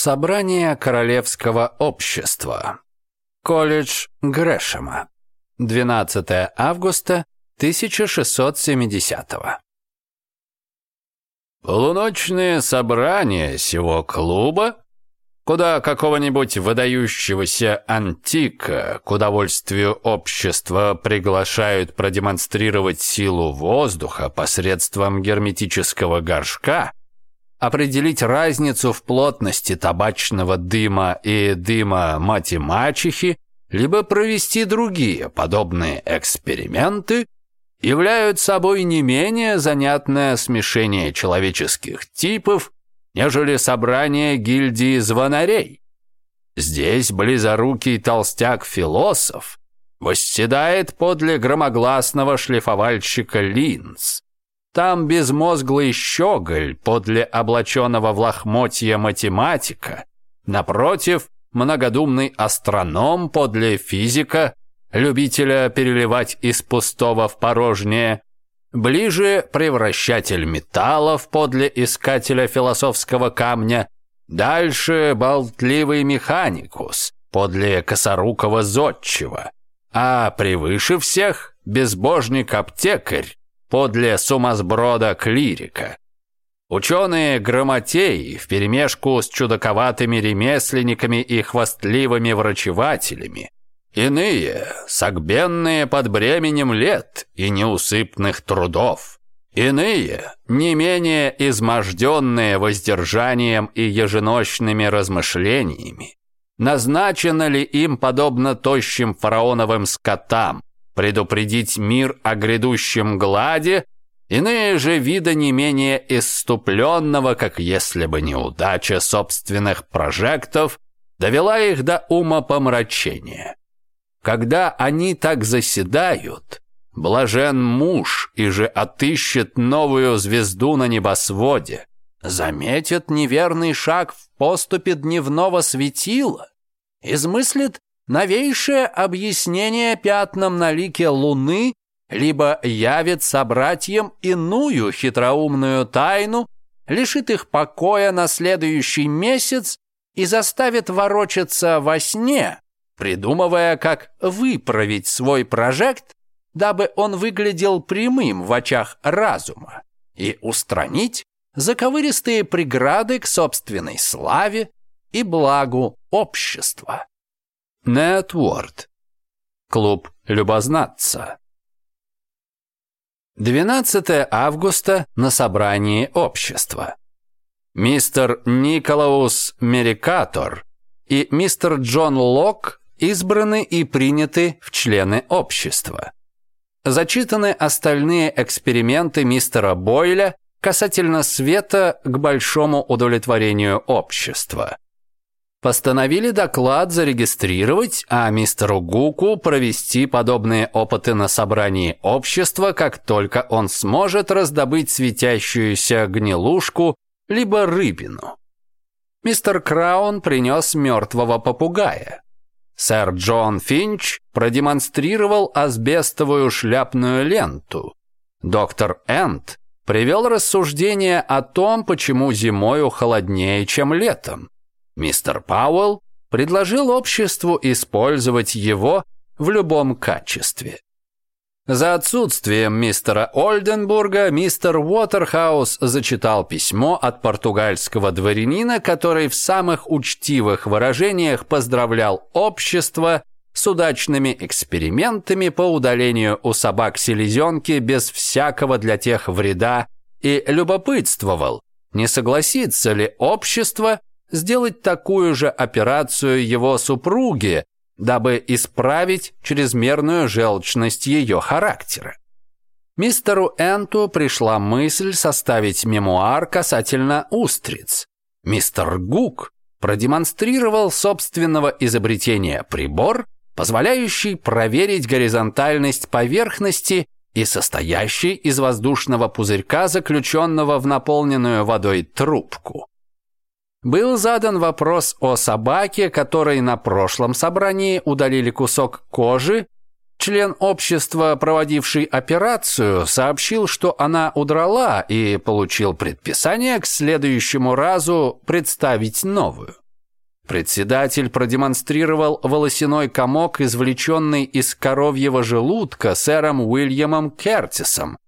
Собрание Королевского общества. Колледж Грэшема. 12 августа 1670 -го. Полуночные собрания сего клуба, куда какого-нибудь выдающегося антика к удовольствию общества приглашают продемонстрировать силу воздуха посредством герметического горшка, определить разницу в плотности табачного дыма и дыма мати-мачехи, либо провести другие подобные эксперименты, являют собой не менее занятное смешение человеческих типов, нежели собрание гильдии звонарей. Здесь близорукий толстяк-философ восседает подле громогласного шлифовальщика линз, там безмозглый щеголь подле облаченного в лохмотье математика, напротив, многодумный астроном подле физика, любителя переливать из пустого в порожнее, ближе превращатель металлов подле искателя философского камня, дальше болтливый механикус подле косорукого зодчего, а превыше всех безбожник-аптекарь, подле сумасброда-клирика. Ученые-грамотеи вперемешку с чудаковатыми ремесленниками и хвастливыми врачевателями. Иные, согбенные под бременем лет и неусыпных трудов. Иные, не менее изможденные воздержанием и еженочными размышлениями. Назначено ли им, подобно тощим фараоновым скотам, предупредить мир о грядущем глади иные же вида не менее иступленного, как если бы неудача собственных прожектов довела их до ума помрачения. Когда они так заседают, блажен муж и же отыщет новую звезду на небосводе, заметит неверный шаг в поступе дневного светила, измыслит новейшее объяснение пятнам на лике Луны либо явит собратьям иную хитроумную тайну, лишит их покоя на следующий месяц и заставит ворочаться во сне, придумывая, как выправить свой прожект, дабы он выглядел прямым в очах разума, и устранить заковыристые преграды к собственной славе и благу общества. Нетворд. Клуб любознатца. 12 августа на собрании общества. Мистер Николаус Мерикатор и мистер Джон Лок избраны и приняты в члены общества. Зачитаны остальные эксперименты мистера Бойля касательно света к большому удовлетворению общества. Постановили доклад зарегистрировать, а мистеру Гуку провести подобные опыты на собрании общества, как только он сможет раздобыть светящуюся гнилушку либо рыбину. Мистер Краун принес мертвого попугая. Сэр Джон Финч продемонстрировал асбестовую шляпную ленту. Доктор Энт привел рассуждение о том, почему зимою холоднее, чем летом. Мистер Пауэлл предложил обществу использовать его в любом качестве. За отсутствием мистера Ольденбурга мистер Уотерхаус зачитал письмо от португальского дворянина, который в самых учтивых выражениях поздравлял общество с удачными экспериментами по удалению у собак селезенки без всякого для тех вреда и любопытствовал, не согласится ли общество сделать такую же операцию его супруге, дабы исправить чрезмерную желчность ее характера. Мистеру Энту пришла мысль составить мемуар касательно устриц. Мистер Гук продемонстрировал собственного изобретения прибор, позволяющий проверить горизонтальность поверхности и состоящий из воздушного пузырька, заключенного в наполненную водой трубку был задан вопрос о собаке, которой на прошлом собрании удалили кусок кожи. Член общества, проводивший операцию, сообщил, что она удрала и получил предписание к следующему разу представить новую. Председатель продемонстрировал волосяной комок, извлеченный из коровьего желудка сэром Уильямом Кертисом.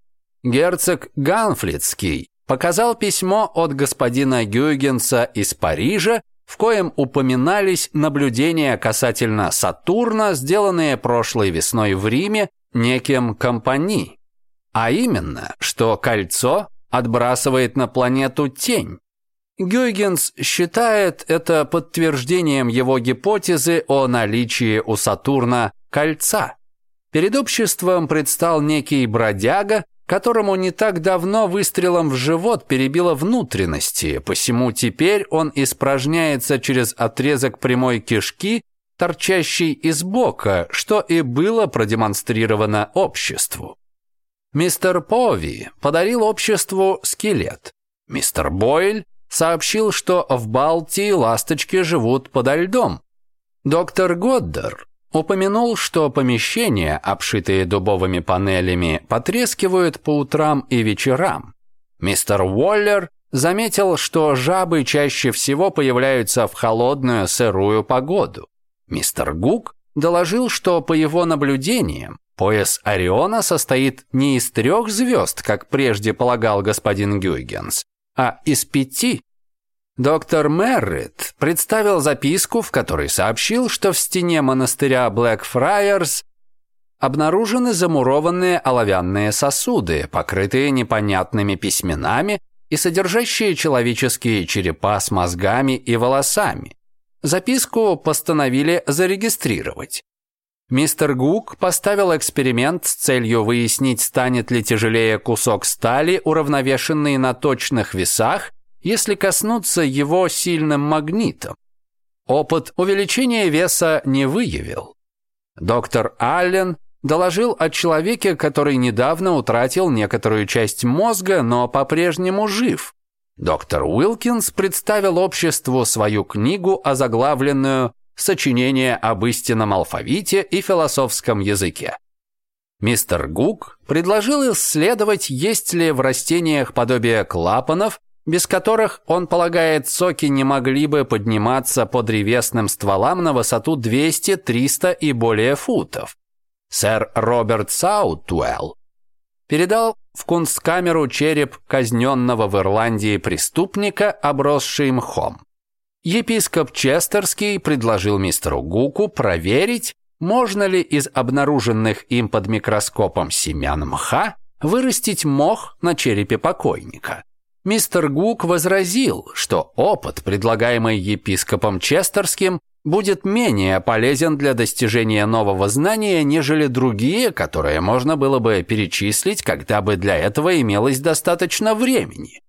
Герцог Ганфлицкий показал письмо от господина Гюйгенса из Парижа, в коем упоминались наблюдения касательно Сатурна, сделанные прошлой весной в Риме неким компании. А именно, что кольцо отбрасывает на планету тень. Гюйгенс считает это подтверждением его гипотезы о наличии у Сатурна кольца. Перед обществом предстал некий бродяга, которому не так давно выстрелом в живот перебило внутренности, посему теперь он испражняется через отрезок прямой кишки, торчащий из бока, что и было продемонстрировано обществу. Мистер Пови подарил обществу скелет. Мистер Бойль сообщил, что в Балтии ласточки живут подо льдом. Доктор Годдер Упомянул, что помещения, обшитые дубовыми панелями, потрескивают по утрам и вечерам. Мистер Уоллер заметил, что жабы чаще всего появляются в холодную сырую погоду. Мистер Гук доложил, что по его наблюдениям пояс Ориона состоит не из трех звезд, как прежде полагал господин Гюйгенс, а из пяти Доктор Меррит представил записку, в которой сообщил, что в стене монастыря Блэкфрайерс обнаружены замурованные оловянные сосуды, покрытые непонятными письменами и содержащие человеческие черепа с мозгами и волосами. Записку постановили зарегистрировать. Мистер Гук поставил эксперимент с целью выяснить, станет ли тяжелее кусок стали, уравновешенный на точных весах, если коснуться его сильным магнитом. Опыт увеличения веса не выявил. Доктор Аллен доложил о человеке, который недавно утратил некоторую часть мозга, но по-прежнему жив. Доктор Уилкинс представил обществу свою книгу, озаглавленную «Сочинение об истинном алфавите и философском языке». Мистер Гук предложил исследовать, есть ли в растениях подобие клапанов, без которых, он полагает, соки не могли бы подниматься по древесным стволам на высоту 200, 300 и более футов. Сэр Роберт Саутуэлл передал в кунсткамеру череп казненного в Ирландии преступника, обросший мхом. Епископ Честерский предложил мистеру Гуку проверить, можно ли из обнаруженных им под микроскопом семян мха вырастить мох на черепе покойника мистер Гук возразил, что опыт, предлагаемый епископом Честерским, будет менее полезен для достижения нового знания, нежели другие, которые можно было бы перечислить, когда бы для этого имелось достаточно времени.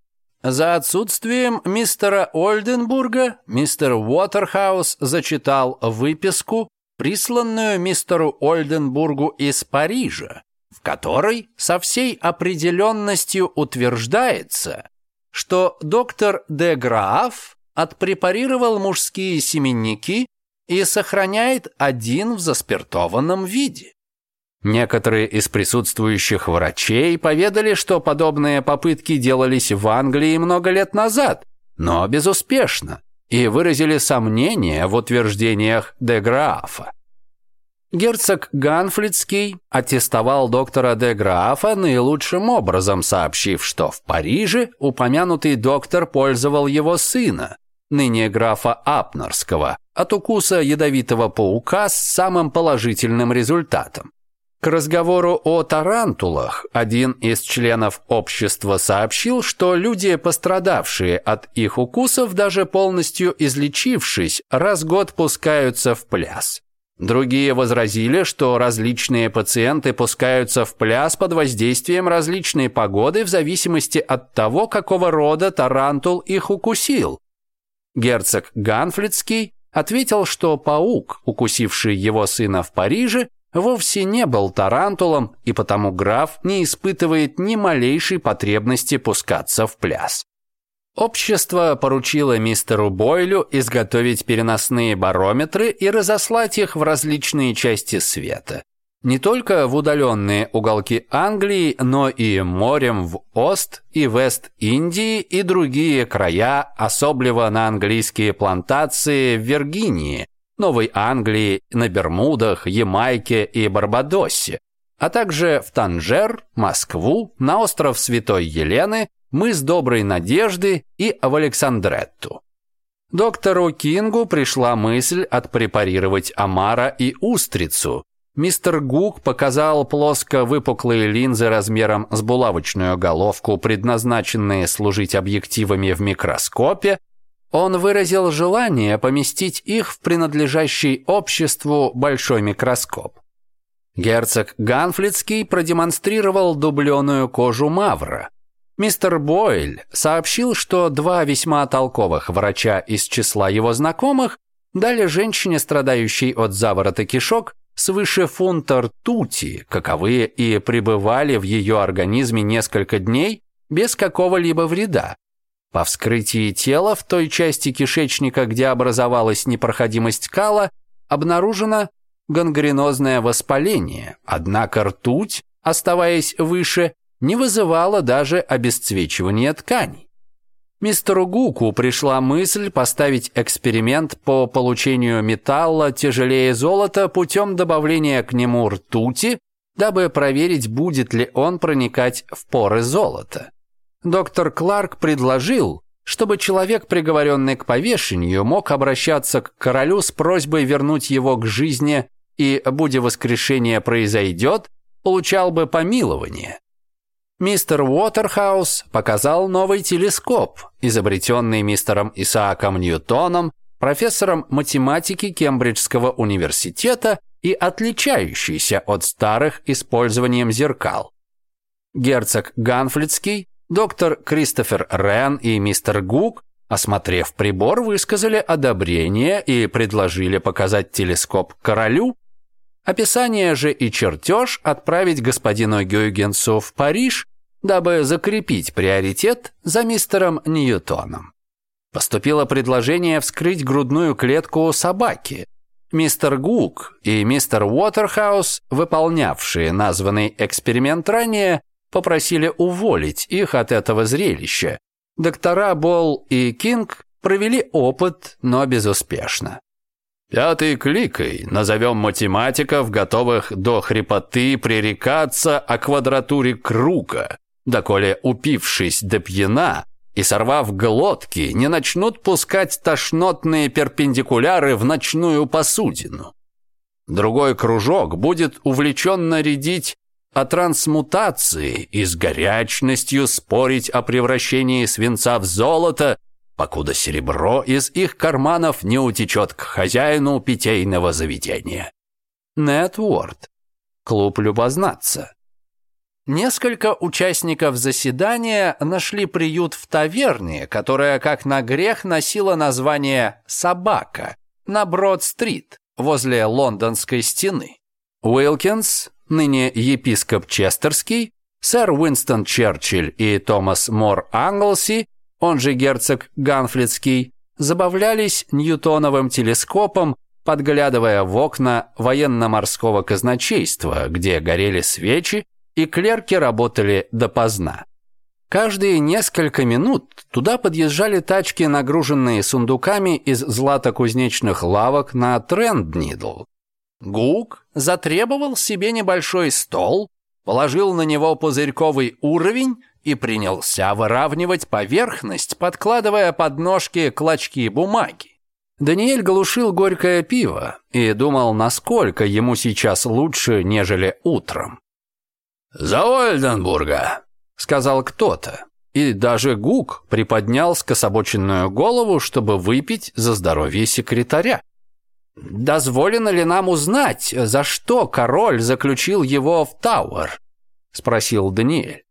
За отсутствием мистера Ольденбурга мистер Уотерхаус зачитал выписку, присланную мистеру Ольденбургу из Парижа, в которой со всей определенностью утверждается, что доктор де Граф отпрепарировал мужские семенники и сохраняет один в заспиртованном виде. Некоторые из присутствующих врачей поведали, что подобные попытки делались в Англии много лет назад, но безуспешно, и выразили сомнения в утверждениях де Графа. Герцог Ганфлицкий аттестовал доктора де Граафа наилучшим образом, сообщив, что в Париже упомянутый доктор пользовал его сына, ныне графа Апнерского, от укуса ядовитого паука с самым положительным результатом. К разговору о тарантулах один из членов общества сообщил, что люди, пострадавшие от их укусов, даже полностью излечившись, раз год пускаются в пляс. Другие возразили, что различные пациенты пускаются в пляс под воздействием различной погоды в зависимости от того, какого рода тарантул их укусил. Герцог Ганфлитский ответил, что паук, укусивший его сына в Париже, вовсе не был тарантулом, и потому граф не испытывает ни малейшей потребности пускаться в пляс. Общество поручило мистеру Бойлю изготовить переносные барометры и разослать их в различные части света. Не только в удаленные уголки Англии, но и морем в Ост и Вест Индии и другие края, особливо на английские плантации в Виргинии, Новой Англии, на Бермудах, Ямайке и Барбадосе, а также в Танжер, Москву, на остров Святой Елены, мы с Доброй Надежды и в Александретту. Доктору Кингу пришла мысль отпрепарировать омара и устрицу. Мистер Гук показал плоско выпуклые линзы размером с булавочную головку, предназначенные служить объективами в микроскопе. Он выразил желание поместить их в принадлежащий обществу большой микроскоп. Герцог Ганфлицкий продемонстрировал дубленую кожу мавра – Мистер Бойль сообщил, что два весьма толковых врача из числа его знакомых дали женщине, страдающей от заворота кишок, свыше фунта ртути, каковые и пребывали в ее организме несколько дней без какого-либо вреда. По вскрытии тела в той части кишечника, где образовалась непроходимость кала, обнаружено гангренозное воспаление, однако ртуть, оставаясь выше, не вызывало даже обесцвечивания тканей. Мистеру Гуку пришла мысль поставить эксперимент по получению металла тяжелее золота путем добавления к нему ртути, дабы проверить, будет ли он проникать в поры золота. Доктор Кларк предложил, чтобы человек, приговоренный к повешению, мог обращаться к королю с просьбой вернуть его к жизни и, будя воскрешение произойдет, получал бы помилование мистер Уотерхаус показал новый телескоп, изобретенный мистером Исааком Ньютоном, профессором математики Кембриджского университета и отличающийся от старых использованием зеркал. Герцог Ганфлицкий, доктор Кристофер Рен и мистер Гук, осмотрев прибор, высказали одобрение и предложили показать телескоп королю, описание же и чертеж отправить господину Гюйгенсу в Париж дабы закрепить приоритет за мистером Ньютоном. Поступило предложение вскрыть грудную клетку собаки. Мистер Гук и мистер Уотерхаус, выполнявшие названный эксперимент ранее, попросили уволить их от этого зрелища. Доктора Болл и Кинг провели опыт, но безуспешно. Пятый кликой назовем математиков, готовых до хрипоты пререкаться о квадратуре круга доколе упившись до пьяна и сорвав глотки, не начнут пускать тошнотные перпендикуляры в ночную посудину. Другой кружок будет увлеченно рядить о трансмутации и с горячностью спорить о превращении свинца в золото, покуда серебро из их карманов не утечет к хозяину питейного заведения. Нетворд. Клуб любознаться. Несколько участников заседания нашли приют в таверне, которая, как на грех, носила название «Собака» на Брод-стрит возле лондонской стены. Уилкинс, ныне епископ Честерский, сэр Уинстон Черчилль и Томас Мор Англси, он же герцог Ганфлетский, забавлялись ньютоновым телескопом, подглядывая в окна военно-морского казначейства, где горели свечи, и клерки работали допоздна. Каждые несколько минут туда подъезжали тачки, нагруженные сундуками из златокузнечных лавок на Тренднидл. Гук затребовал себе небольшой стол, положил на него пузырьковый уровень и принялся выравнивать поверхность, подкладывая под ножки клочки бумаги. Даниэль глушил горькое пиво и думал, насколько ему сейчас лучше, нежели утром. «За Ольденбурга!» — сказал кто-то. И даже Гук приподнял скособоченную голову, чтобы выпить за здоровье секретаря. «Дозволено ли нам узнать, за что король заключил его в Тауэр?» — спросил Даниэль.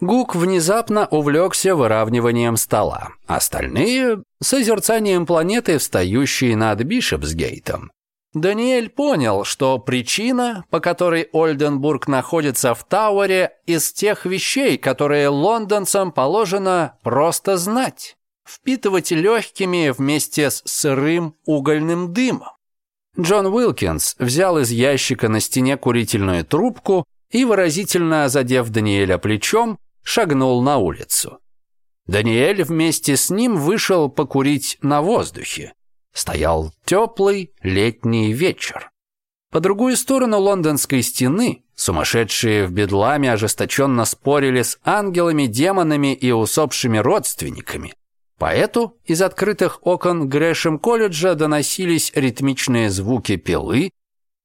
Гук внезапно увлекся выравниванием стола. Остальные — созерцанием планеты, встающие над Бишопсгейтом. Даниэль понял, что причина, по которой Ольденбург находится в Тауэре, из тех вещей, которые лондонцам положено просто знать, впитывать легкими вместе с сырым угольным дымом. Джон Уилкинс взял из ящика на стене курительную трубку и, выразительно задев Даниэля плечом, шагнул на улицу. Даниэль вместе с ним вышел покурить на воздухе. Стоял теплый летний вечер. По другую сторону лондонской стены сумасшедшие в бедламе ожесточенно спорили с ангелами, демонами и усопшими родственниками. Поэту из открытых окон Грэшем колледжа доносились ритмичные звуки пилы,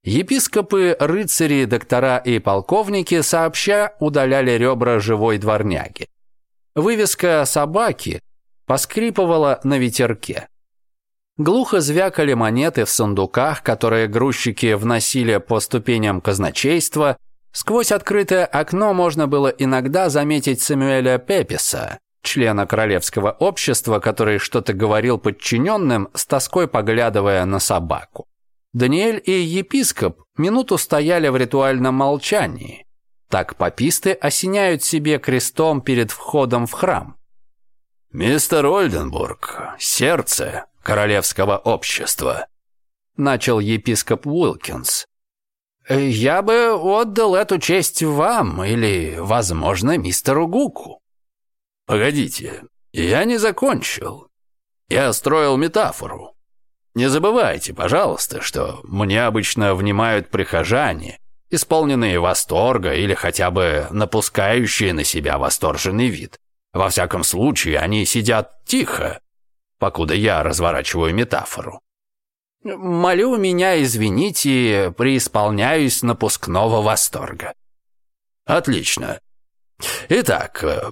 Епископы, рыцари, доктора и полковники сообща удаляли ребра живой дворняги. Вывеска «собаки» поскрипывала на ветерке. Глухо звякали монеты в сундуках, которые грузчики вносили по ступеням казначейства. Сквозь открытое окно можно было иногда заметить Самюэля Пеписа, члена королевского общества, который что-то говорил подчиненным, с тоской поглядывая на собаку. Даниэль и епископ минуту стояли в ритуальном молчании. Так пописты осеняют себе крестом перед входом в храм. «Мистер Ольденбург, сердце, королевского общества», — начал епископ Уилкинс. «Я бы отдал эту честь вам или, возможно, мистеру Гуку». «Погодите, я не закончил. Я строил метафору. Не забывайте, пожалуйста, что мне обычно внимают прихожане, исполненные восторга или хотя бы напускающие на себя восторженный вид. Во всяком случае, они сидят тихо, покуда я разворачиваю метафору. «Молю меня, извините, преисполняюсь напускного восторга». «Отлично. Итак, э,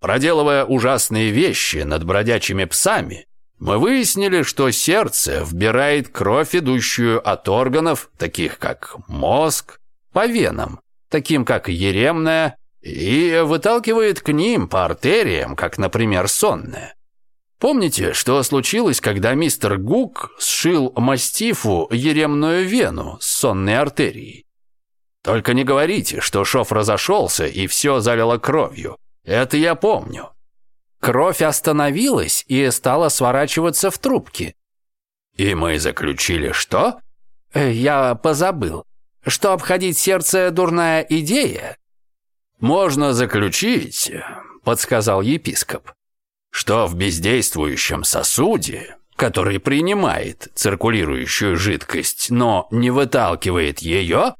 проделывая ужасные вещи над бродячими псами, мы выяснили, что сердце вбирает кровь, идущую от органов, таких как мозг, по венам, таким как еремная, и выталкивает к ним по артериям, как, например, сонная. Помните, что случилось, когда мистер Гук сшил мастифу еремную вену с сонной артерией? Только не говорите, что шов разошелся и все залило кровью. Это я помню. Кровь остановилась и стала сворачиваться в трубки. И мы заключили что? Э, я позабыл. Что обходить сердце дурная идея? Можно заключить, подсказал епископ что в бездействующем сосуде, который принимает циркулирующую жидкость, но не выталкивает ее,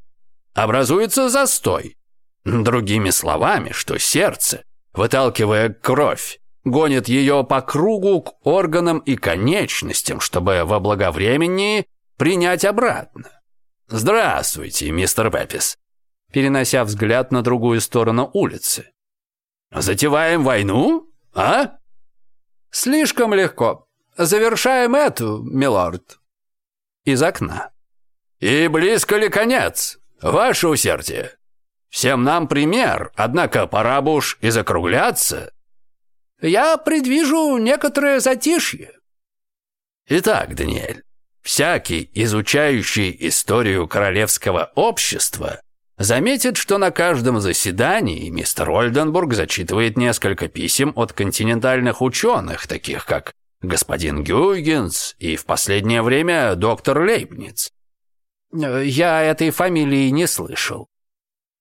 образуется застой. Другими словами, что сердце, выталкивая кровь, гонит ее по кругу к органам и конечностям, чтобы во благовременнее принять обратно. «Здравствуйте, мистер Пеппис», перенося взгляд на другую сторону улицы. «Затеваем войну, а?» Слишком легко. Завершаем эту, милорд. Из окна. И близко ли конец? Ваше усердие. Всем нам пример, однако пора бы уж и закругляться. Я предвижу некоторое затишье. Итак, Даниэль, всякий, изучающий историю королевского общества, заметит, что на каждом заседании мистер Ольденбург зачитывает несколько писем от континентальных ученых, таких как господин Гюйгенс и в последнее время доктор Лейбниц. Я этой фамилии не слышал.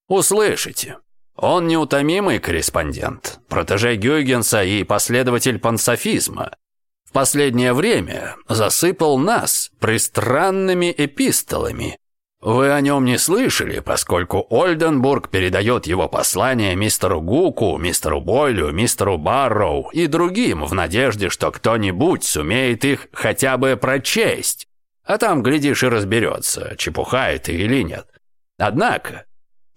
Услышите. Он неутомимый корреспондент, протеже Гюйгенса и последователь пансофизма. В последнее время засыпал нас пристранными эпистолами, вы о нем не слышали, поскольку Ольденбург передает его послание мистеру Гуку, мистеру Бойлю, мистеру Барроу и другим в надежде, что кто-нибудь сумеет их хотя бы прочесть. А там, глядишь, и разберется, чепуха это или нет. Однако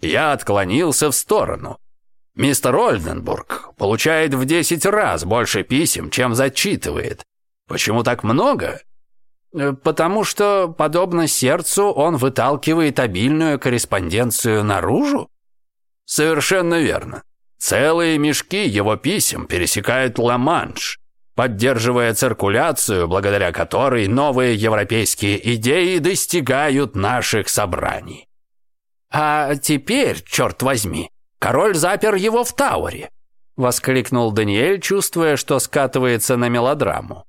я отклонился в сторону. Мистер Ольденбург получает в 10 раз больше писем, чем зачитывает. Почему так много? Э, потому что, подобно сердцу, он выталкивает обильную корреспонденцию наружу? Совершенно верно. Целые мешки его писем пересекают Ла-Манш, поддерживая циркуляцию, благодаря которой новые европейские идеи достигают наших собраний. А теперь, черт возьми, король запер его в Тауре, воскликнул Даниэль, чувствуя, что скатывается на мелодраму.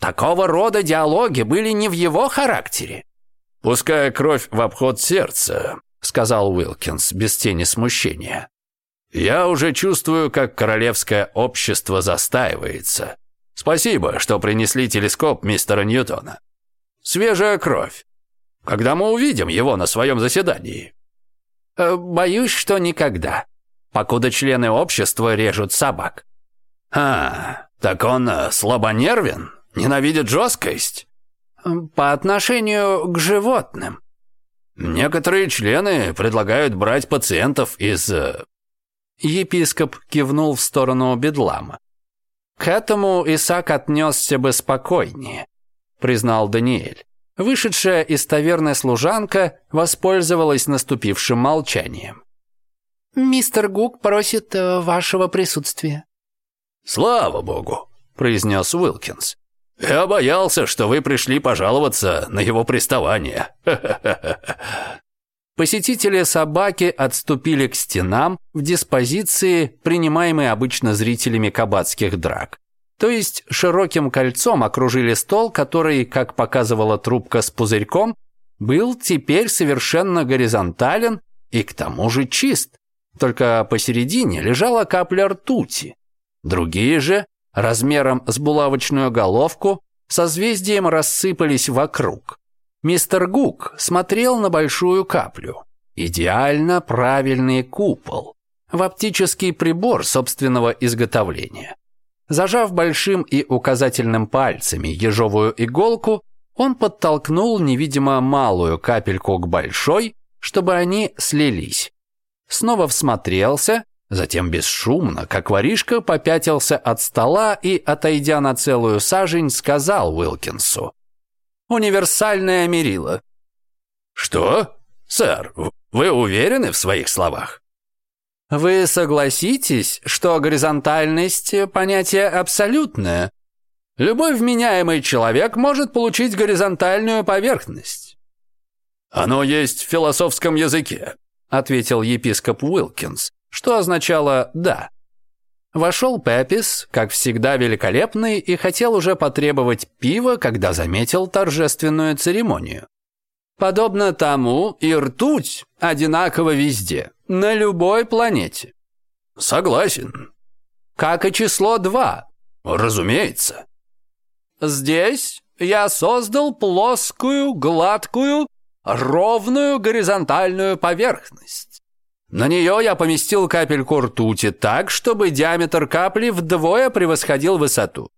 Такого рода диалоги были не в его характере. «Пуская кровь в обход сердца», — сказал Уилкинс без тени смущения. «Я уже чувствую, как королевское общество застаивается. Спасибо, что принесли телескоп мистера Ньютона. Свежая кровь. Когда мы увидим его на своем заседании?» «Э, «Боюсь, что никогда. Покуда члены общества режут собак». «А, так он э, слабонервен?» Ненавидят жесткость? Э, по отношению к животным. Некоторые члены предлагают брать пациентов из... Э, епископ кивнул в сторону Бедлама. К этому Исаак отнесся бы спокойнее, признал Даниэль. Вышедшая из таверны служанка воспользовалась наступившим молчанием. «Мистер Гук просит э, вашего присутствия». «Слава богу», — произнес Уилкинс. Я боялся, что вы пришли пожаловаться на его приставание. Посетители собаки отступили к стенам в диспозиции, принимаемой обычно зрителями кабацких драк. То есть широким кольцом окружили стол, который, как показывала трубка с пузырьком, был теперь совершенно горизонтален и к тому же чист. Только посередине лежала капля ртути. Другие же размером с булавочную головку, созвездием рассыпались вокруг. Мистер Гук смотрел на большую каплю. Идеально правильный купол. В оптический прибор собственного изготовления. Зажав большим и указательным пальцами ежовую иголку, он подтолкнул невидимо малую капельку к большой, чтобы они слились. Снова всмотрелся Затем бесшумно, как воришка, попятился от стола и, отойдя на целую сажень, сказал Уилкинсу. «Универсальное мерило». «Что? Сэр, вы уверены в своих словах?» «Вы согласитесь, что горизонтальность – понятие абсолютное? Любой вменяемый человек может получить горизонтальную поверхность». «Оно есть в философском языке», – ответил епископ Уилкинс что означало «да». Вошел Пепис, как всегда великолепный, и хотел уже потребовать пива, когда заметил торжественную церемонию. Подобно тому, и ртуть одинаково везде, на любой планете. Согласен. Как и число два. Разумеется. Здесь я создал плоскую, гладкую, ровную горизонтальную поверхность. На нее я поместил капельку ртути так, чтобы диаметр капли вдвое превосходил высоту.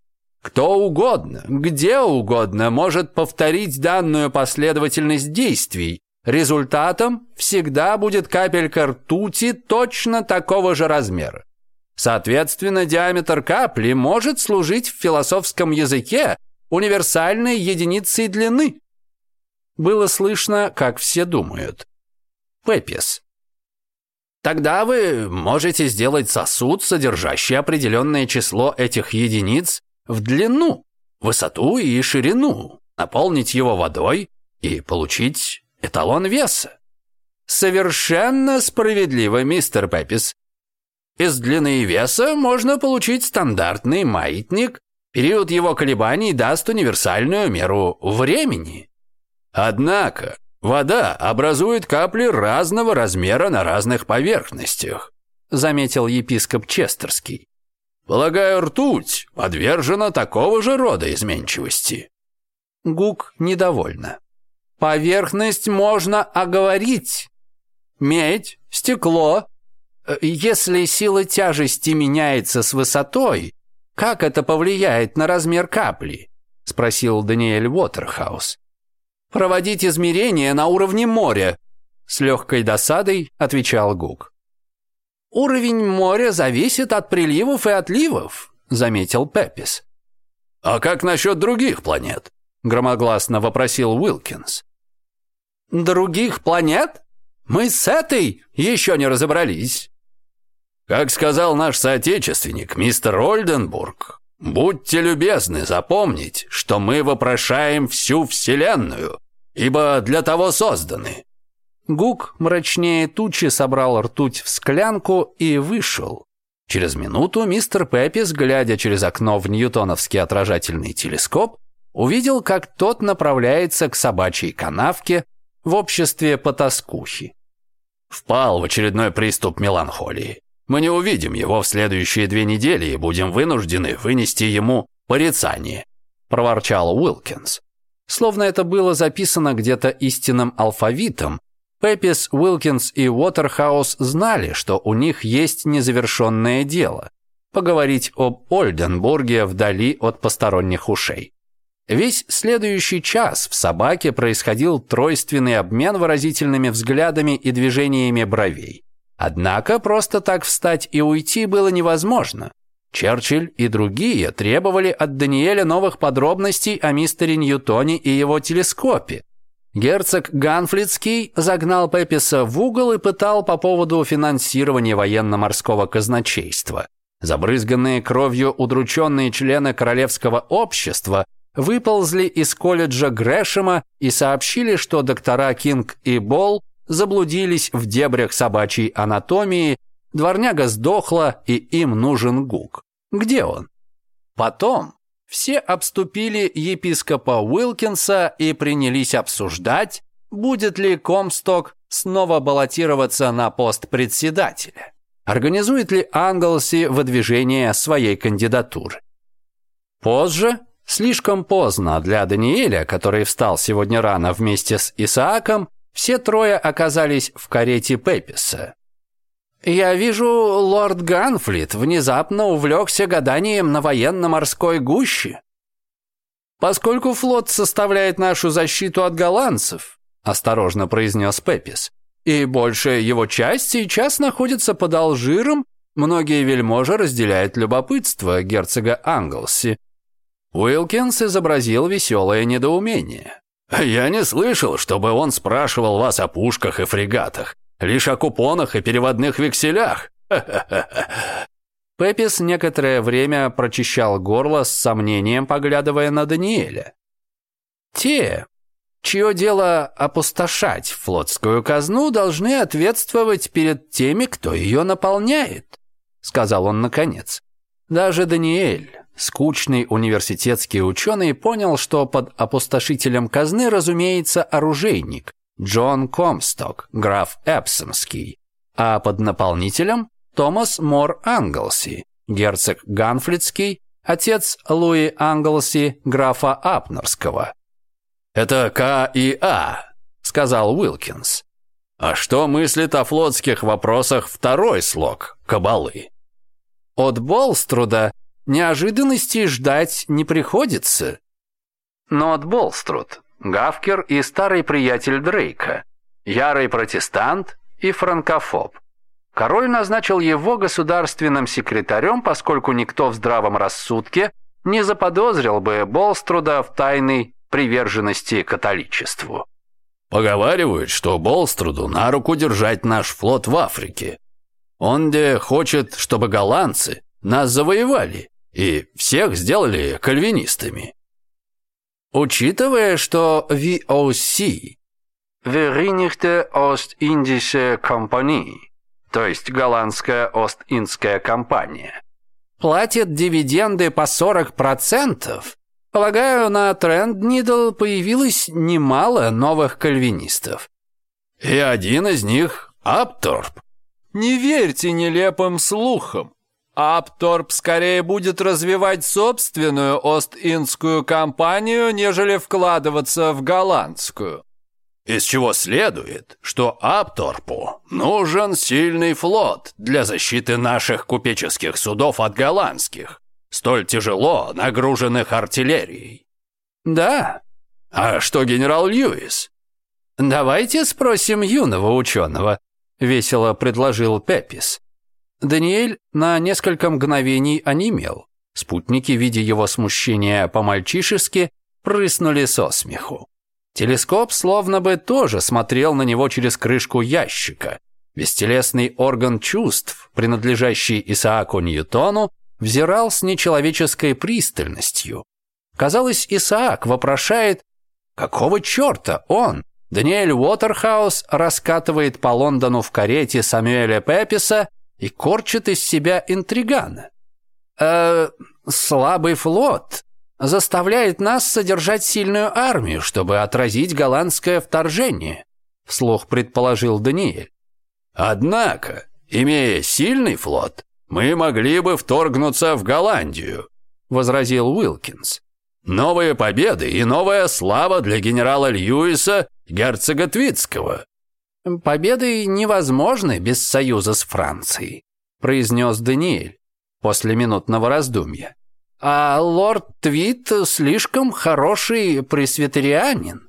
Кто угодно, где угодно может повторить данную последовательность действий. Результатом всегда будет капелька ртути точно такого же размера. Соответственно, диаметр капли может служить в философском языке универсальной единицей длины. Было слышно, как все думают. Пепис. Тогда вы можете сделать сосуд, содержащий определенное число этих единиц в длину, высоту и ширину, наполнить его водой и получить эталон веса. Совершенно справедливо, мистер Пеппис. Из длины и веса можно получить стандартный маятник, период его колебаний даст универсальную меру времени. Однако, Вода образует капли разного размера на разных поверхностях, заметил епископ Честерский. Полагаю, ртуть подвержена такого же рода изменчивости. Гук недовольна. Поверхность можно оговорить. Медь, стекло. Э, если сила тяжести меняется с высотой, как это повлияет на размер капли? Спросил Даниэль Уотерхаус проводить измерения на уровне моря», — с легкой досадой отвечал Гук. «Уровень моря зависит от приливов и отливов», — заметил Пеппис. «А как насчет других планет?» — громогласно вопросил Уилкинс. «Других планет? Мы с этой еще не разобрались». «Как сказал наш соотечественник, мистер Ольденбург, будьте любезны запомнить, что мы вопрошаем всю Вселенную, ибо для того созданы». Гук мрачнее тучи собрал ртуть в склянку и вышел. Через минуту мистер Пеппис, глядя через окно в ньютоновский отражательный телескоп, увидел, как тот направляется к собачьей канавке в обществе потаскухи. Впал в очередной приступ меланхолии. Мы не увидим его в следующие две недели и будем вынуждены вынести ему порицание, проворчал Уилкинс словно это было записано где-то истинным алфавитом. Пеппис, Уилкинс и Уотерхаус знали, что у них есть незавершенное дело – поговорить об Ольденбурге вдали от посторонних ушей. Весь следующий час в собаке происходил тройственный обмен выразительными взглядами и движениями бровей. Однако просто так встать и уйти было невозможно. Черчилль и другие требовали от Даниэля новых подробностей о мистере Ньютоне и его телескопе. Герцог Ганфлицкий загнал Пеппеса в угол и пытал по поводу финансирования военно-морского казначейства. Забрызганные кровью удрученные члены королевского общества выползли из колледжа Грэшема и сообщили, что доктора Кинг и Болл заблудились в дебрях собачьей анатомии Дворняга сдохла, и им нужен Гук. Где он? Потом все обступили епископа Уилкинса и принялись обсуждать, будет ли Комсток снова баллотироваться на пост председателя. Организует ли Англси выдвижение своей кандидатуры? Позже, слишком поздно для Даниэля, который встал сегодня рано вместе с Исааком, все трое оказались в карете Пеписа. «Я вижу, лорд Ганфлит внезапно увлекся гаданием на военно-морской гуще. Поскольку флот составляет нашу защиту от голландцев», осторожно произнес Пепис, «и большая его часть сейчас находится под Алжиром, многие вельможи разделяют любопытство герцога Англси». Уилкинс изобразил веселое недоумение. «Я не слышал, чтобы он спрашивал вас о пушках и фрегатах. Лишь о купонах и переводных векселях. Пеппис некоторое время прочищал горло с сомнением, поглядывая на Даниэля. «Те, чье дело опустошать флотскую казну, должны ответствовать перед теми, кто ее наполняет», — сказал он наконец. Даже Даниэль, скучный университетский ученый, понял, что под опустошителем казны, разумеется, оружейник, Джон Комсток, граф Эпсомский, а под наполнителем Томас Мор Англси, герцог Ганфлицкий, отец Луи Англси, графа Апнерского. «Это К и А», — сказал Уилкинс. «А что мыслит о флотских вопросах второй слог кабалы?» «От Болструда неожиданностей ждать не приходится». Но от Болструд Гавкер и старый приятель Дрейка, ярый протестант и франкофоб. Король назначил его государственным секретарем, поскольку никто в здравом рассудке не заподозрил бы Болструда в тайной приверженности католичеству. Поговаривают, что Болструду на руку держать наш флот в Африке. Он где хочет, чтобы голландцы нас завоевали и всех сделали кальвинистами. Учитывая, что VOC – Веринихте Ост-Индише Компании, то есть голландская Ост-Индская компания, платит дивиденды по 40%, полагаю, на тренд Нидл появилось немало новых кальвинистов. И один из них – Апторп. Не верьте нелепым слухам. Апторп скорее будет развивать собственную Ост-Индскую компанию, нежели вкладываться в голландскую. Из чего следует, что Апторпу нужен сильный флот для защиты наших купеческих судов от голландских, столь тяжело нагруженных артиллерией. Да. А что генерал Льюис? Давайте спросим юного ученого, весело предложил Пепис. Даниэль на несколько мгновений онемел. Спутники, видя его смущение по-мальчишески, прыснули со смеху. Телескоп словно бы тоже смотрел на него через крышку ящика. вестелесный орган чувств, принадлежащий Исааку Ньютону, взирал с нечеловеческой пристальностью. Казалось, Исаак вопрошает, какого черта он, Даниэль Уотерхаус, раскатывает по Лондону в карете Самюэля Пеписа – и корчит из себя интригана. Э, слабый флот заставляет нас содержать сильную армию, чтобы отразить голландское вторжение, вслух предположил Даниэль. Однако, имея сильный флот, мы могли бы вторгнуться в Голландию, возразил Уилкинс. Новые победы и новая слава для генерала Льюиса, герцога Твицкого. «Победы невозможны без союза с Францией», произнес Даниэль после минутного раздумья. «А лорд Твит слишком хороший пресвитерианин».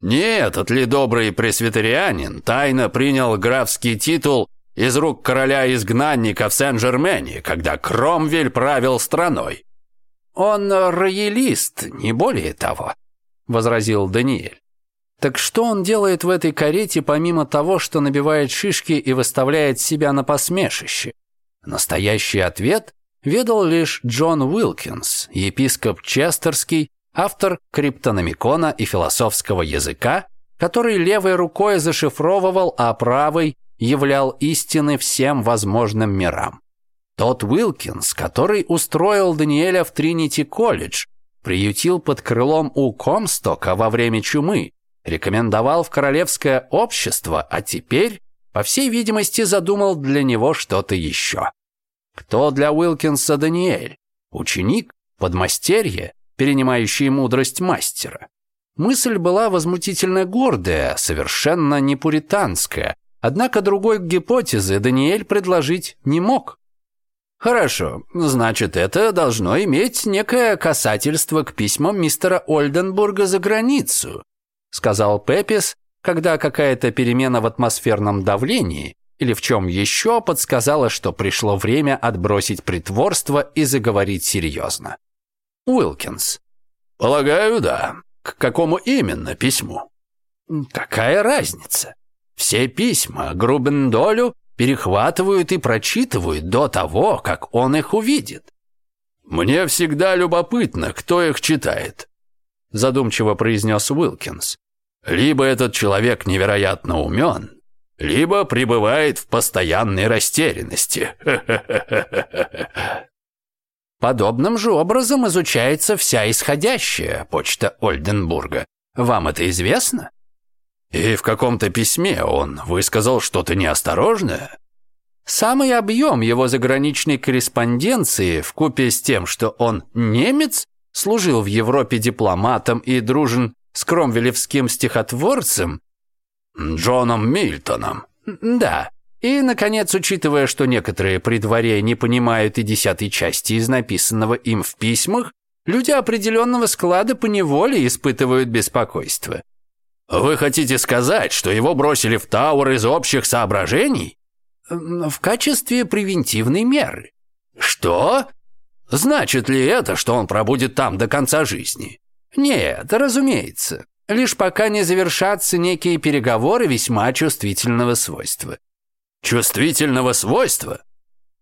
«Не этот ли добрый пресвитерианин тайно принял графский титул из рук короля-изгнанника в Сен-Жермене, когда Кромвель правил страной?» «Он роялист, не более того», — возразил Даниэль. Так что он делает в этой карете, помимо того, что набивает шишки и выставляет себя на посмешище? Настоящий ответ ведал лишь Джон Уилкинс, епископ Честерский, автор криптономикона и философского языка, который левой рукой зашифровывал, а правой являл истины всем возможным мирам. Тот Уилкинс, который устроил Даниэля в Тринити-колледж, приютил под крылом у Комстока во время чумы, рекомендовал в королевское общество, а теперь, по всей видимости, задумал для него что-то еще. Кто для Уилкинса Даниэль? Ученик? Подмастерье, перенимающий мудрость мастера? Мысль была возмутительно гордая, совершенно не пуританская, однако другой гипотезы Даниэль предложить не мог. Хорошо, значит, это должно иметь некое касательство к письмам мистера Ольденбурга за границу, сказал Пепис, когда какая-то перемена в атмосферном давлении или в чем еще подсказала, что пришло время отбросить притворство и заговорить серьезно. Уилкинс. «Полагаю, да. К какому именно письму?» «Какая разница? Все письма Грубендолю перехватывают и прочитывают до того, как он их увидит». «Мне всегда любопытно, кто их читает», задумчиво произнес Уилкинс. Либо этот человек невероятно умен, либо пребывает в постоянной растерянности. Подобным же образом изучается вся исходящая почта Ольденбурга. Вам это известно? И в каком-то письме он высказал что-то неосторожное? Самый объем его заграничной корреспонденции, в купе с тем, что он немец, служил в Европе дипломатом и дружен с кромвелевским стихотворцем Джоном Мильтоном. Да. И, наконец, учитывая, что некоторые при дворе не понимают и десятой части из написанного им в письмах, люди определенного склада поневоле испытывают беспокойство. «Вы хотите сказать, что его бросили в Тауэр из общих соображений?» «В качестве превентивной меры». «Что? Значит ли это, что он пробудет там до конца жизни?» Нет, разумеется. Лишь пока не завершатся некие переговоры весьма чувствительного свойства. Чувствительного свойства?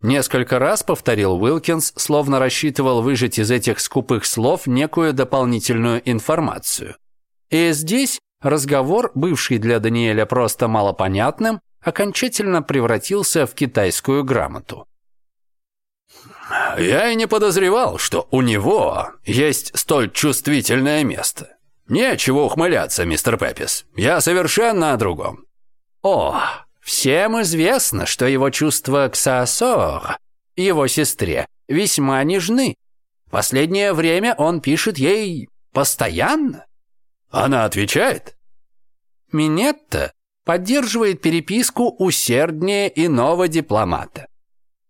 Несколько раз повторил Уилкинс, словно рассчитывал выжать из этих скупых слов некую дополнительную информацию. И здесь разговор, бывший для Даниэля просто малопонятным, окончательно превратился в китайскую грамоту. Я и не подозревал, что у него есть столь чувствительное место. Нечего ухмыляться, мистер Пеппис. Я совершенно о другом. О, всем известно, что его чувства к Саосор, его сестре, весьма нежны. Последнее время он пишет ей постоянно. Она отвечает. Минетта поддерживает переписку усерднее иного дипломата.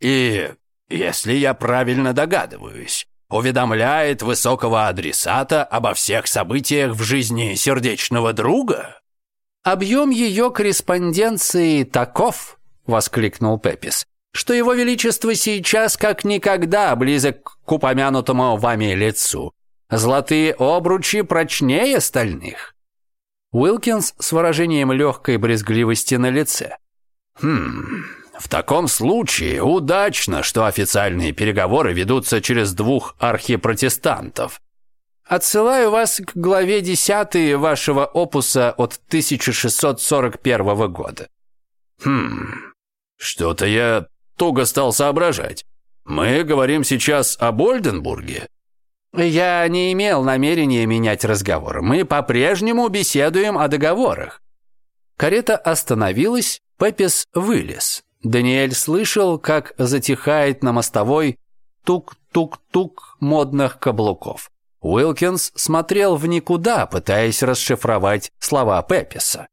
И если я правильно догадываюсь, уведомляет высокого адресата обо всех событиях в жизни сердечного друга? Объем ее корреспонденции таков, воскликнул Пепис, что его величество сейчас как никогда близок к упомянутому вами лицу. Золотые обручи прочнее стальных. Уилкинс с выражением легкой брезгливости на лице. Хм, в таком случае удачно, что официальные переговоры ведутся через двух архипротестантов. Отсылаю вас к главе 10 вашего опуса от 1641 года. Хм, что-то я туго стал соображать. Мы говорим сейчас об Ольденбурге. Я не имел намерения менять разговор. Мы по-прежнему беседуем о договорах. Карета остановилась, Пепис вылез. Даниэль слышал, как затихает на мостовой тук-тук-тук модных каблуков. Уилкинс смотрел в никуда, пытаясь расшифровать слова Пеписа.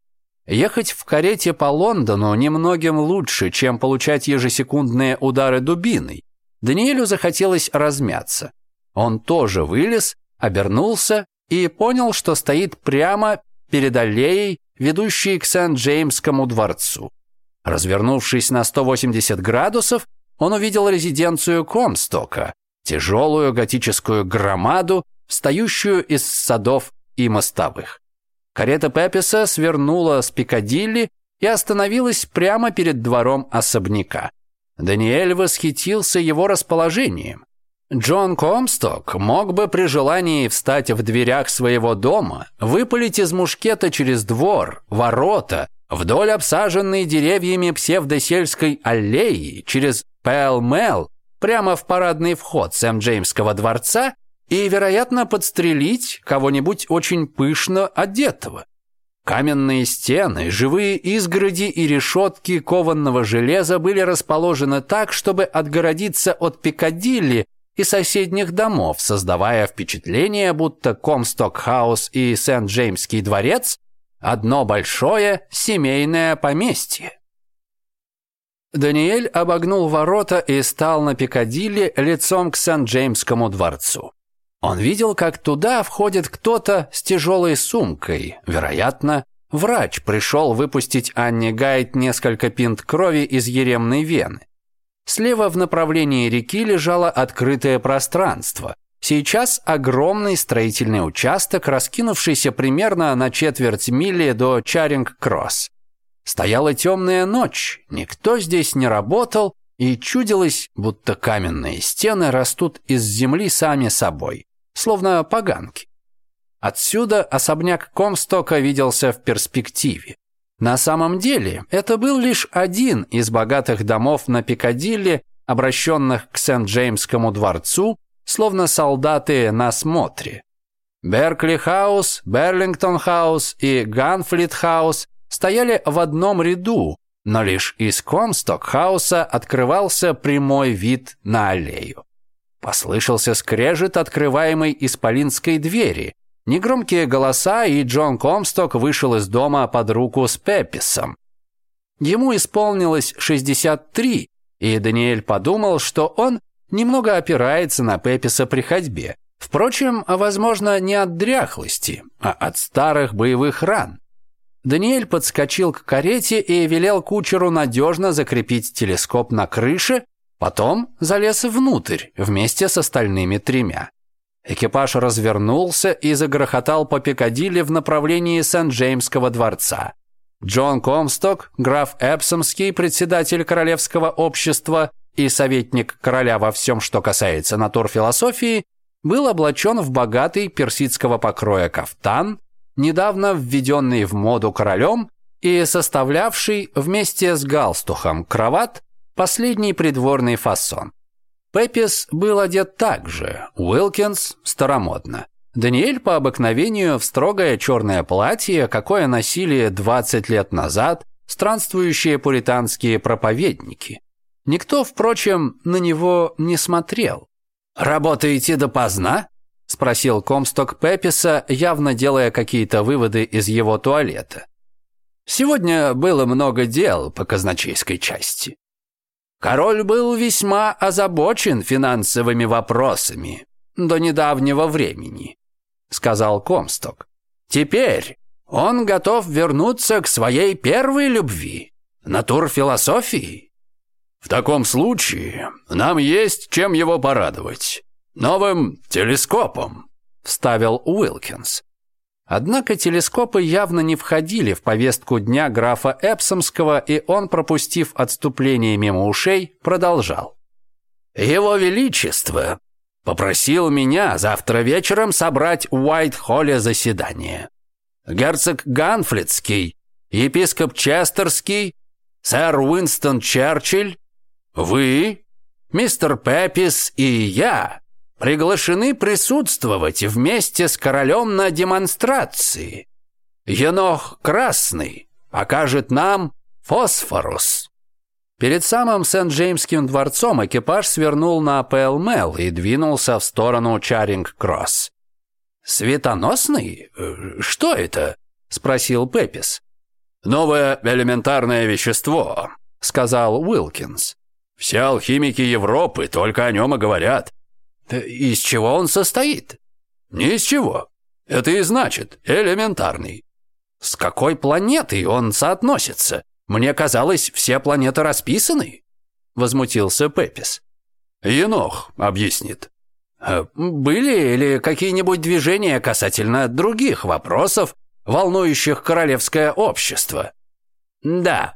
Ехать в карете по Лондону немногим лучше, чем получать ежесекундные удары дубиной. Даниэлю захотелось размяться. Он тоже вылез, обернулся и понял, что стоит прямо перед аллеей, ведущей к Сент-Джеймскому дворцу. Развернувшись на 180 градусов, он увидел резиденцию Комстока, тяжелую готическую громаду, встающую из садов и мостовых. Карета Пеписа свернула с Пикадилли и остановилась прямо перед двором особняка. Даниэль восхитился его расположением. Джон Комсток мог бы при желании встать в дверях своего дома, выпалить из мушкета через двор, ворота, вдоль обсаженной деревьями псевдосельской аллеи, через Пэлмел, прямо в парадный вход Сент-Джеймского дворца и, вероятно, подстрелить кого-нибудь очень пышно одетого. Каменные стены, живые изгороди и решетки кованного железа были расположены так, чтобы отгородиться от Пикадилли и соседних домов, создавая впечатление, будто Комстокхаус и Сент-Джеймский дворец – одно большое семейное поместье. Даниэль обогнул ворота и стал на Пикадилли лицом к Сент-Джеймскому дворцу. Он видел, как туда входит кто-то с тяжелой сумкой. Вероятно, врач пришел выпустить Анне Гайд несколько пинт крови из еремной вены. Слева в направлении реки лежало открытое пространство. Сейчас огромный строительный участок, раскинувшийся примерно на четверть мили до Чаринг-Кросс. Стояла темная ночь, никто здесь не работал, и чудилось, будто каменные стены растут из земли сами собой, словно поганки. Отсюда особняк Комстока виделся в перспективе. На самом деле, это был лишь один из богатых домов на Пикадилли, обращенных к Сент-Джеймскому дворцу, словно солдаты на смотре. Беркли-хаус, Берлингтон-хаус и Ганфлит-хаус стояли в одном ряду, но лишь из Комсток-хауса открывался прямой вид на аллею. Послышался скрежет открываемой исполинской двери, Негромкие голоса, и Джон Комсток вышел из дома под руку с Пеписом. Ему исполнилось 63, и Даниэль подумал, что он немного опирается на Пеписа при ходьбе. Впрочем, возможно, не от дряхлости, а от старых боевых ран. Даниэль подскочил к карете и велел кучеру надежно закрепить телескоп на крыше, потом залез внутрь вместе с остальными тремя. Экипаж развернулся и загрохотал по Пикадилли в направлении Сент-Джеймского дворца. Джон Комсток, граф Эпсомский, председатель Королевского общества и советник короля во всем, что касается натур философии, был облачен в богатый персидского покроя кафтан, недавно введенный в моду королем и составлявший вместе с галстухом кроват последний придворный фасон. Пеппис был одет так же, Уилкинс – старомодно. Даниэль по обыкновению в строгое черное платье, какое носили 20 лет назад странствующие пуританские проповедники. Никто, впрочем, на него не смотрел. «Работаете допоздна?» – спросил Комсток Пепписа, явно делая какие-то выводы из его туалета. «Сегодня было много дел по казначейской части». Король был весьма озабочен финансовыми вопросами до недавнего времени, сказал Комсток. Теперь он готов вернуться к своей первой любви, натурфилософии. В таком случае нам есть чем его порадовать. Новым телескопом, вставил Уилкинс. Однако телескопы явно не входили в повестку дня графа Эпсомского, и он, пропустив отступление мимо ушей, продолжал. «Его Величество попросил меня завтра вечером собрать в Уайт-Холле заседание. Герцог Ганфлетский, епископ Честерский, сэр Уинстон Черчилль, вы, мистер Пепис и я приглашены присутствовать вместе с королем на демонстрации. Енох Красный покажет нам фосфорус». Перед самым Сент-Джеймским дворцом экипаж свернул на Пэлмел и двинулся в сторону Чаринг-Кросс. «Светоносный? Э, что это?» – спросил Пеппис. «Новое элементарное вещество», – сказал Уилкинс. «Все алхимики Европы только о нем и говорят. Из чего он состоит? Ни из чего. Это и значит элементарный. С какой планетой он соотносится? Мне казалось, все планеты расписаны. Возмутился Пепис. Енох объяснит. Э, были ли какие-нибудь движения касательно других вопросов, волнующих королевское общество? Да,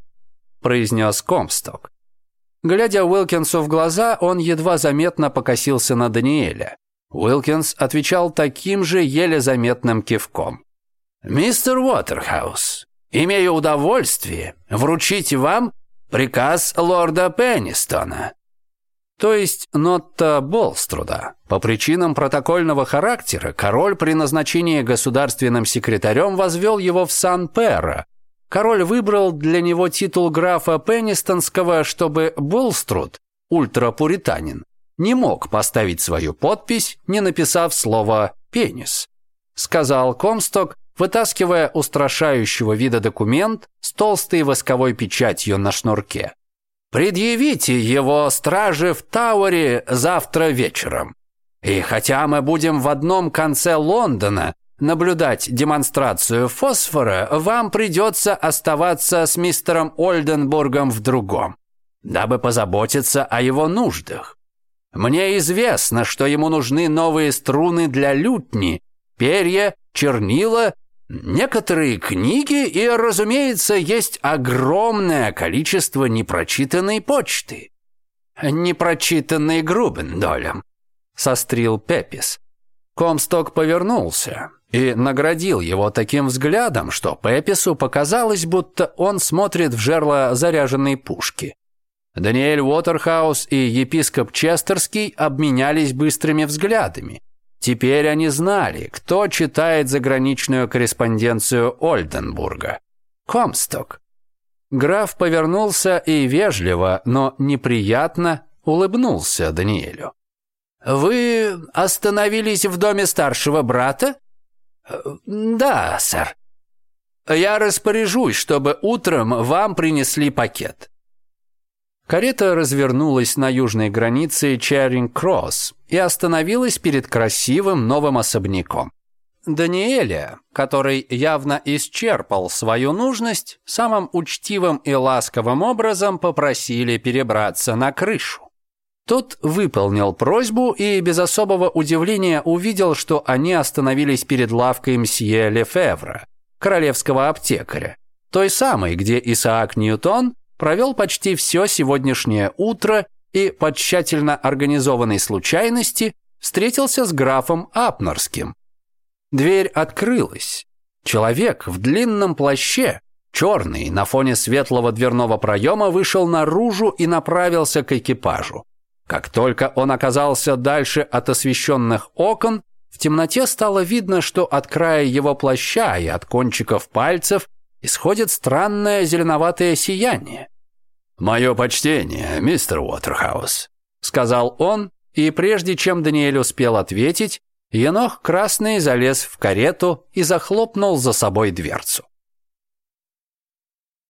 произнес Комсток. Глядя Уилкинсу в глаза, он едва заметно покосился на Даниэля. Уилкинс отвечал таким же еле заметным кивком. «Мистер Уотерхаус, имею удовольствие вручить вам приказ лорда Пеннистона». То есть Нотта Болструда. По причинам протокольного характера король при назначении государственным секретарем возвел его в Сан-Перро, Король выбрал для него титул графа Пеннистонского, чтобы Булструд, ультрапуританин, не мог поставить свою подпись, не написав слово «пенис», сказал Комсток, вытаскивая устрашающего вида документ с толстой восковой печатью на шнурке. «Предъявите его страже в Тауэре завтра вечером. И хотя мы будем в одном конце Лондона, Наблюдать демонстрацию фосфора вам придется оставаться с мистером Ольденбургом в другом, дабы позаботиться о его нуждах. Мне известно, что ему нужны новые струны для лютни, перья, чернила, некоторые книги и, разумеется, есть огромное количество непрочитанной почты. Непрочитанной Грубендолем, сострил Пепис. Комсток повернулся, и наградил его таким взглядом, что Пеппису показалось, будто он смотрит в жерло заряженной пушки. Даниэль Уотерхаус и епископ Честерский обменялись быстрыми взглядами. Теперь они знали, кто читает заграничную корреспонденцию Ольденбурга. Комсток. Граф повернулся и вежливо, но неприятно улыбнулся Даниэлю. «Вы остановились в доме старшего брата?» Э, «Да, сэр». «Я распоряжусь, чтобы утром вам принесли пакет». Карета развернулась на южной границе Чаринг-Кросс и остановилась перед красивым новым особняком. Даниэля, который явно исчерпал свою нужность, самым учтивым и ласковым образом попросили перебраться на крышу. Тот выполнил просьбу и без особого удивления увидел, что они остановились перед лавкой мсье Лефевра, королевского аптекаря, той самой, где Исаак Ньютон провел почти все сегодняшнее утро и по тщательно организованной случайности встретился с графом Апнорским. Дверь открылась. Человек в длинном плаще, черный, на фоне светлого дверного проема вышел наружу и направился к экипажу. Как только он оказался дальше от освещенных окон, в темноте стало видно, что от края его плаща и от кончиков пальцев исходит странное зеленоватое сияние. «Мое почтение, мистер Уотерхаус», — сказал он, и прежде чем Даниэль успел ответить, енох красный залез в карету и захлопнул за собой дверцу.